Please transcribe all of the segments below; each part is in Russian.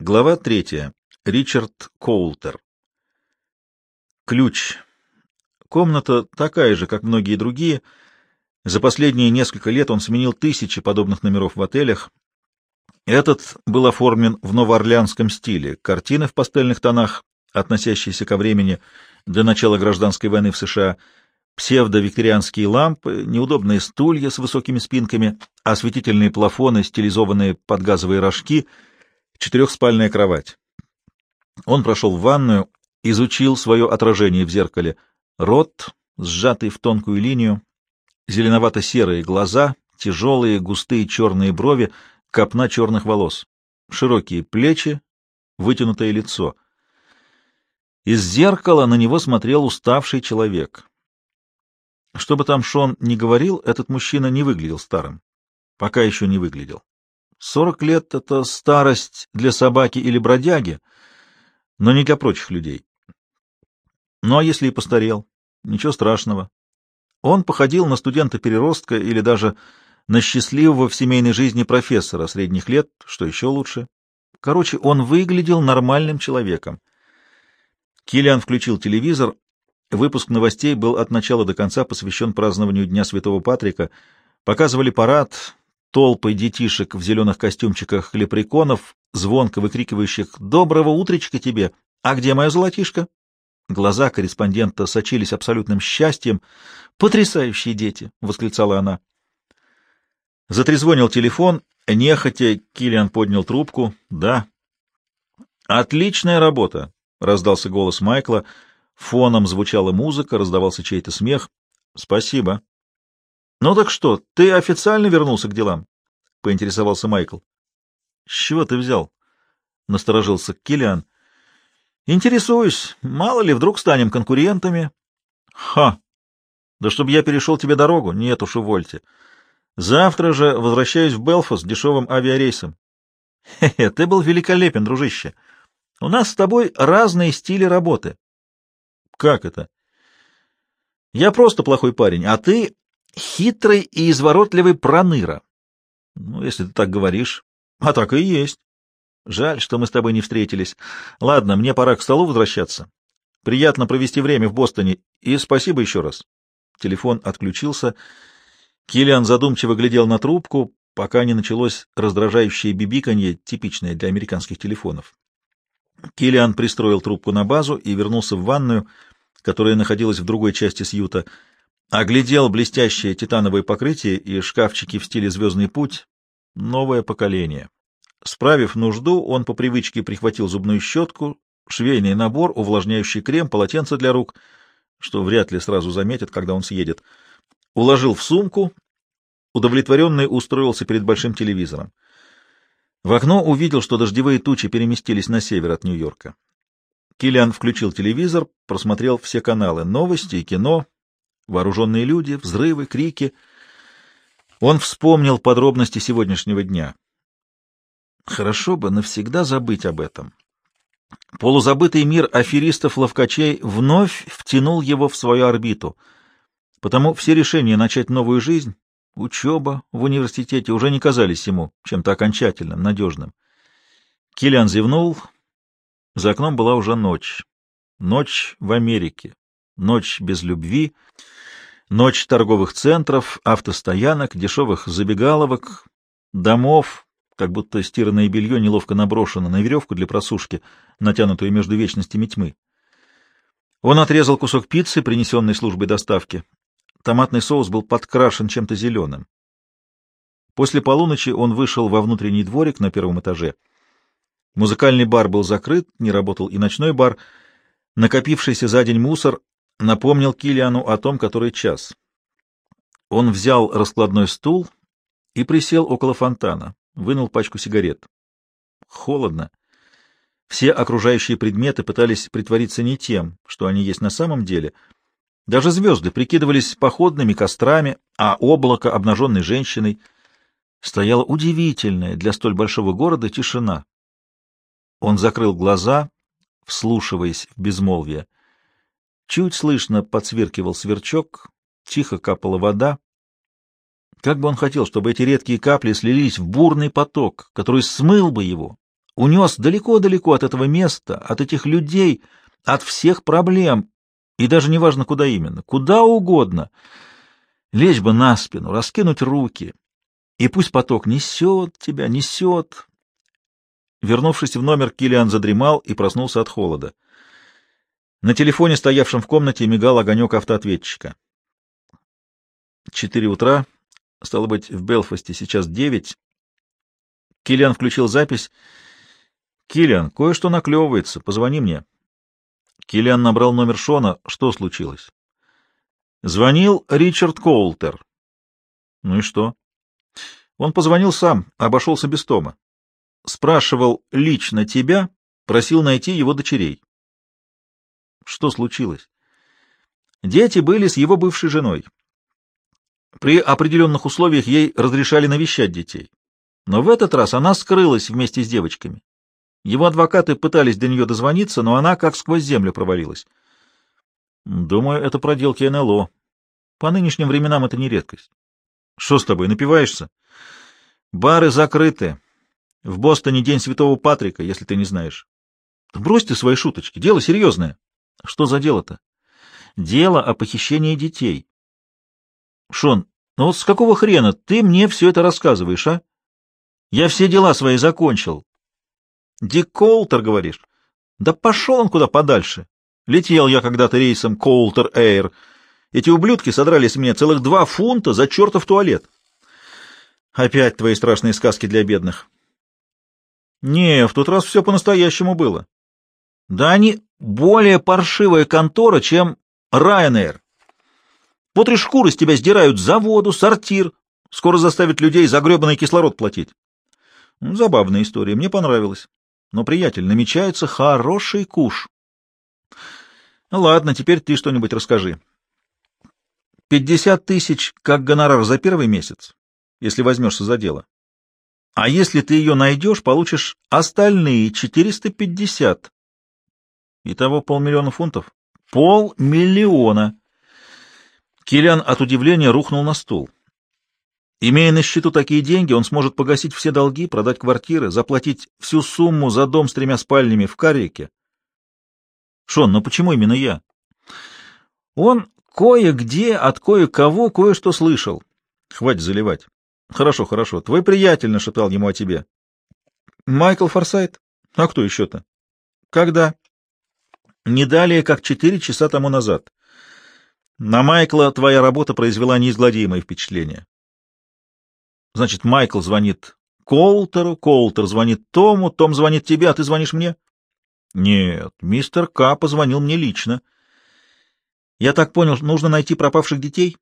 Глава третья. Ричард Коултер. Ключ. Комната такая же, как многие другие. За последние несколько лет он сменил тысячи подобных номеров в отелях. Этот был оформлен в новоорлеанском стиле. Картины в пастельных тонах, относящиеся ко времени до начала гражданской войны в США, псевдо-викторианские лампы, неудобные стулья с высокими спинками, осветительные плафоны, стилизованные под газовые рожки, четырехспальная кровать. Он прошел в ванную, изучил свое отражение в зеркале. Рот, сжатый в тонкую линию, зеленовато-серые глаза, тяжелые густые черные брови, копна черных волос, широкие плечи, вытянутое лицо. Из зеркала на него смотрел уставший человек. Что бы там Шон ни говорил, этот мужчина не выглядел старым. Пока еще не выглядел. Сорок лет — это старость для собаки или бродяги, но не для прочих людей. Ну а если и постарел? Ничего страшного. Он походил на студента-переростка или даже на счастливого в семейной жизни профессора средних лет, что еще лучше. Короче, он выглядел нормальным человеком. Киллиан включил телевизор. Выпуск новостей был от начала до конца посвящен празднованию Дня Святого Патрика. Показывали парад, толпы детишек в зеленых костюмчиках лепреконов, звонко выкрикивающих «Доброго утречка тебе! А где мое золотишко?» Глаза корреспондента сочились абсолютным счастьем. «Потрясающие дети!» — восклицала она. Затрезвонил телефон. Нехотя Киллиан поднял трубку. «Да». «Отличная работа!» — раздался голос Майкла. Фоном звучала музыка, раздавался чей-то смех. «Спасибо». «Ну так что, ты официально вернулся к делам?» — поинтересовался Майкл. «С чего ты взял?» — насторожился Киллиан. Интересуюсь, мало ли, вдруг станем конкурентами. Ха! Да чтобы я перешел тебе дорогу? Нет уж, увольте. Завтра же возвращаюсь в Белфаст дешевым авиарейсом. Хе-хе, ты был великолепен, дружище. У нас с тобой разные стили работы. Как это? Я просто плохой парень, а ты хитрый и изворотливый проныра. Ну, если ты так говоришь. А так и есть. Жаль, что мы с тобой не встретились. Ладно, мне пора к столу возвращаться. Приятно провести время в Бостоне. И спасибо еще раз. Телефон отключился. Киллиан задумчиво глядел на трубку, пока не началось раздражающее бибиканье, типичное для американских телефонов. Киллиан пристроил трубку на базу и вернулся в ванную, которая находилась в другой части сьюта. Оглядел блестящее титановое покрытие и шкафчики в стиле «Звездный путь». Новое поколение. Справив нужду, он по привычке прихватил зубную щетку, швейный набор, увлажняющий крем, полотенце для рук, что вряд ли сразу заметит, когда он съедет. Уложил в сумку, удовлетворенный устроился перед большим телевизором. В окно увидел, что дождевые тучи переместились на север от Нью-Йорка. Киллиан включил телевизор, просмотрел все каналы, новости и кино, вооруженные люди, взрывы, крики. Он вспомнил подробности сегодняшнего дня. Хорошо бы навсегда забыть об этом. Полузабытый мир аферистов-ловкачей вновь втянул его в свою орбиту. Потому все решения начать новую жизнь, учеба в университете уже не казались ему чем-то окончательным, надежным. Киллиан зевнул. За окном была уже ночь. Ночь в Америке. Ночь без любви. Ночь торговых центров, автостоянок, дешевых забегаловок, домов, как будто стиранное белье неловко наброшено на веревку для просушки, натянутую между вечностями тьмы. Он отрезал кусок пиццы, принесенной службой доставки. Томатный соус был подкрашен чем-то зеленым. После полуночи он вышел во внутренний дворик на первом этаже. Музыкальный бар был закрыт, не работал и ночной бар. Накопившийся за день мусор напомнил Килиану о том, который час. Он взял раскладной стул и присел около фонтана вынул пачку сигарет. Холодно. Все окружающие предметы пытались притвориться не тем, что они есть на самом деле. Даже звезды прикидывались походными кострами, а облако — обнаженной женщиной. Стояла удивительная для столь большого города тишина. Он закрыл глаза, вслушиваясь в безмолвие. Чуть слышно подсверкивал сверчок, тихо капала вода. Как бы он хотел, чтобы эти редкие капли слились в бурный поток, который смыл бы его, унес далеко-далеко от этого места, от этих людей, от всех проблем, и даже не важно, куда именно, куда угодно. Лечь бы на спину, раскинуть руки, и пусть поток несет тебя, несет. Вернувшись в номер, Килиан задремал и проснулся от холода. На телефоне, стоявшем в комнате, мигал огонек автоответчика. Четыре утра, стало быть, в Белфасте сейчас девять. Килиан включил запись. Килиан, кое-что наклевывается, позвони мне. Килиан набрал номер Шона. Что случилось? Звонил Ричард Коултер. Ну и что? Он позвонил сам, обошелся без Тома. Спрашивал лично тебя, просил найти его дочерей. Что случилось? Дети были с его бывшей женой. При определенных условиях ей разрешали навещать детей. Но в этот раз она скрылась вместе с девочками. Его адвокаты пытались до нее дозвониться, но она как сквозь землю провалилась. Думаю, это проделки НЛО. По нынешним временам это не редкость. Что с тобой, напиваешься? Бары закрыты. В Бостоне день Святого Патрика, если ты не знаешь. Брось ты свои шуточки, дело серьезное. Что за дело-то? Дело о похищении детей. Шон, ну вот с какого хрена ты мне все это рассказываешь, а? Я все дела свои закончил. Дик Коултер, говоришь? Да пошел он куда подальше. Летел я когда-то рейсом Коултер Эйр. Эти ублюдки содрали с меня целых два фунта за чертов туалет. Опять твои страшные сказки для бедных. Не, в тот раз все по-настоящему было. Да они более паршивая контора, чем Ryanair. Вот три шкуры с тебя сдирают за воду, сортир. Скоро заставят людей за гребаный кислород платить. Забавная история, мне понравилась. Но, приятель, намечается хороший куш. Ладно, теперь ты что-нибудь расскажи. Пятьдесят тысяч как гонорар за первый месяц, если возьмешься за дело. А если ты ее найдешь, получишь остальные четыреста пятьдесят. Итого полмиллиона фунтов. Полмиллиона. Киллиан от удивления рухнул на стул. Имея на счету такие деньги, он сможет погасить все долги, продать квартиры, заплатить всю сумму за дом с тремя спальнями в Каррике. Шон, но почему именно я? Он кое-где от кое-кого кое-что слышал. Хватит заливать. Хорошо, хорошо. Твой приятель нашептал ему о тебе. Майкл Форсайт? А кто еще-то? Когда? Не далее, как четыре часа тому назад. На Майкла твоя работа произвела неизгладимое впечатление. Значит, Майкл звонит Коултеру, Коултер звонит Тому, Том звонит тебе, а ты звонишь мне? Нет, мистер К. позвонил мне лично. Я так понял, нужно найти пропавших детей?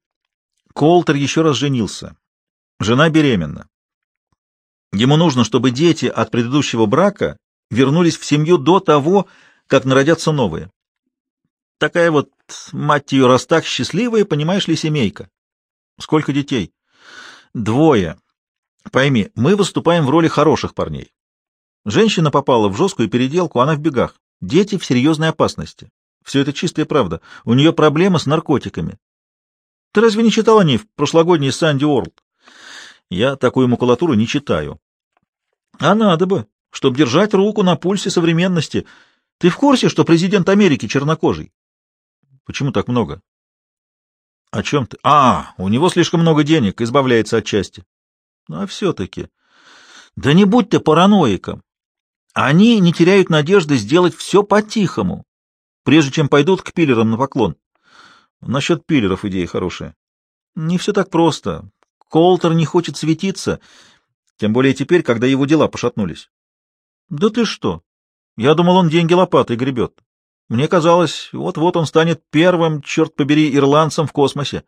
Коултер еще раз женился. Жена беременна. Ему нужно, чтобы дети от предыдущего брака вернулись в семью до того, как народятся новые. Такая вот, мать ее, раз так счастливая, понимаешь ли, семейка. Сколько детей? Двое. Пойми, мы выступаем в роли хороших парней. Женщина попала в жесткую переделку, она в бегах. Дети в серьезной опасности. Все это чистая правда. У нее проблема с наркотиками. Ты разве не читал о ней в прошлогодней Санди Уорлд? Я такую макулатуру не читаю. А надо бы, чтобы держать руку на пульсе современности. Ты в курсе, что президент Америки чернокожий? Почему так много? О чем ты? А, у него слишком много денег, избавляется от части. Ну, а все-таки... Да не будь ты параноиком. Они не теряют надежды сделать все по-тихому, прежде чем пойдут к пиллерам на поклон. Насчет пиллеров идея хорошая. Не все так просто. Колтер не хочет светиться, тем более теперь, когда его дела пошатнулись. Да ты что? Я думал, он деньги лопатой гребет. Мне казалось, вот-вот он станет первым, черт побери, ирландцем в космосе.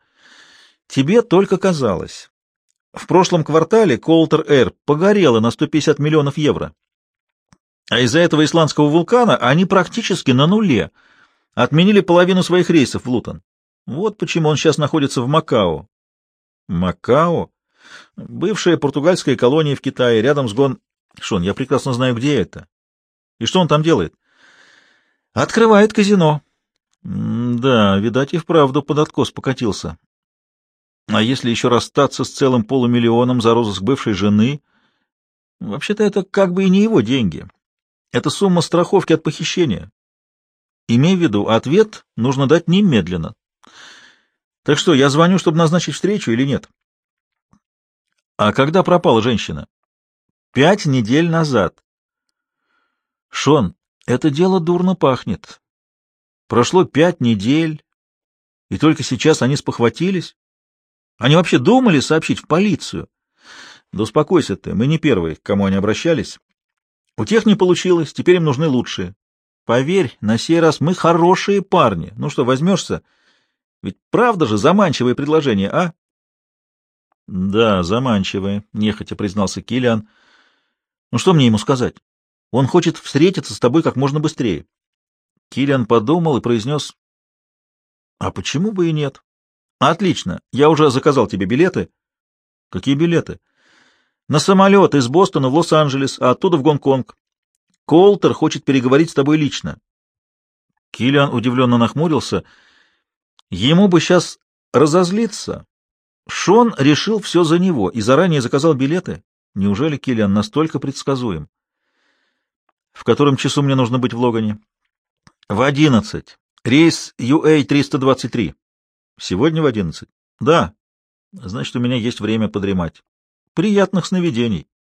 Тебе только казалось. В прошлом квартале Колтер Эйр погорело на 150 миллионов евро. А из-за этого исландского вулкана они практически на нуле. Отменили половину своих рейсов в Лутон. Вот почему он сейчас находится в Макао. Макао? Бывшая португальская колония в Китае, рядом с Гон... Шон, я прекрасно знаю, где это. И что он там делает? — Открывает казино. да, видать, и вправду под откос покатился. А если еще расстаться с целым полумиллионом за розыск бывшей жены? Вообще-то это как бы и не его деньги. Это сумма страховки от похищения. Имей в виду, ответ нужно дать немедленно. Так что, я звоню, чтобы назначить встречу или нет? А когда пропала женщина? Пять недель назад. Шон, это дело дурно пахнет. Прошло пять недель, и только сейчас они спохватились. Они вообще думали сообщить в полицию? Да успокойся ты, мы не первые, к кому они обращались. У тех не получилось, теперь им нужны лучшие. Поверь, на сей раз мы хорошие парни. Ну что, возьмешься? Ведь правда же заманчивое предложение, а? Да, заманчивое, нехотя признался Килиан. Ну что мне ему сказать? Он хочет встретиться с тобой как можно быстрее. Килиан подумал и произнес. А почему бы и нет? Отлично, я уже заказал тебе билеты. Какие билеты? На самолет из Бостона в Лос-Анджелес, а оттуда в Гонконг. Колтер хочет переговорить с тобой лично. Киллиан удивленно нахмурился. Ему бы сейчас разозлиться. Шон решил все за него и заранее заказал билеты. Неужели Киллиан настолько предсказуем? В котором часу мне нужно быть в Логане? В одиннадцать. Рейс UA-323. Сегодня в одиннадцать? Да. Значит, у меня есть время подремать. Приятных сновидений.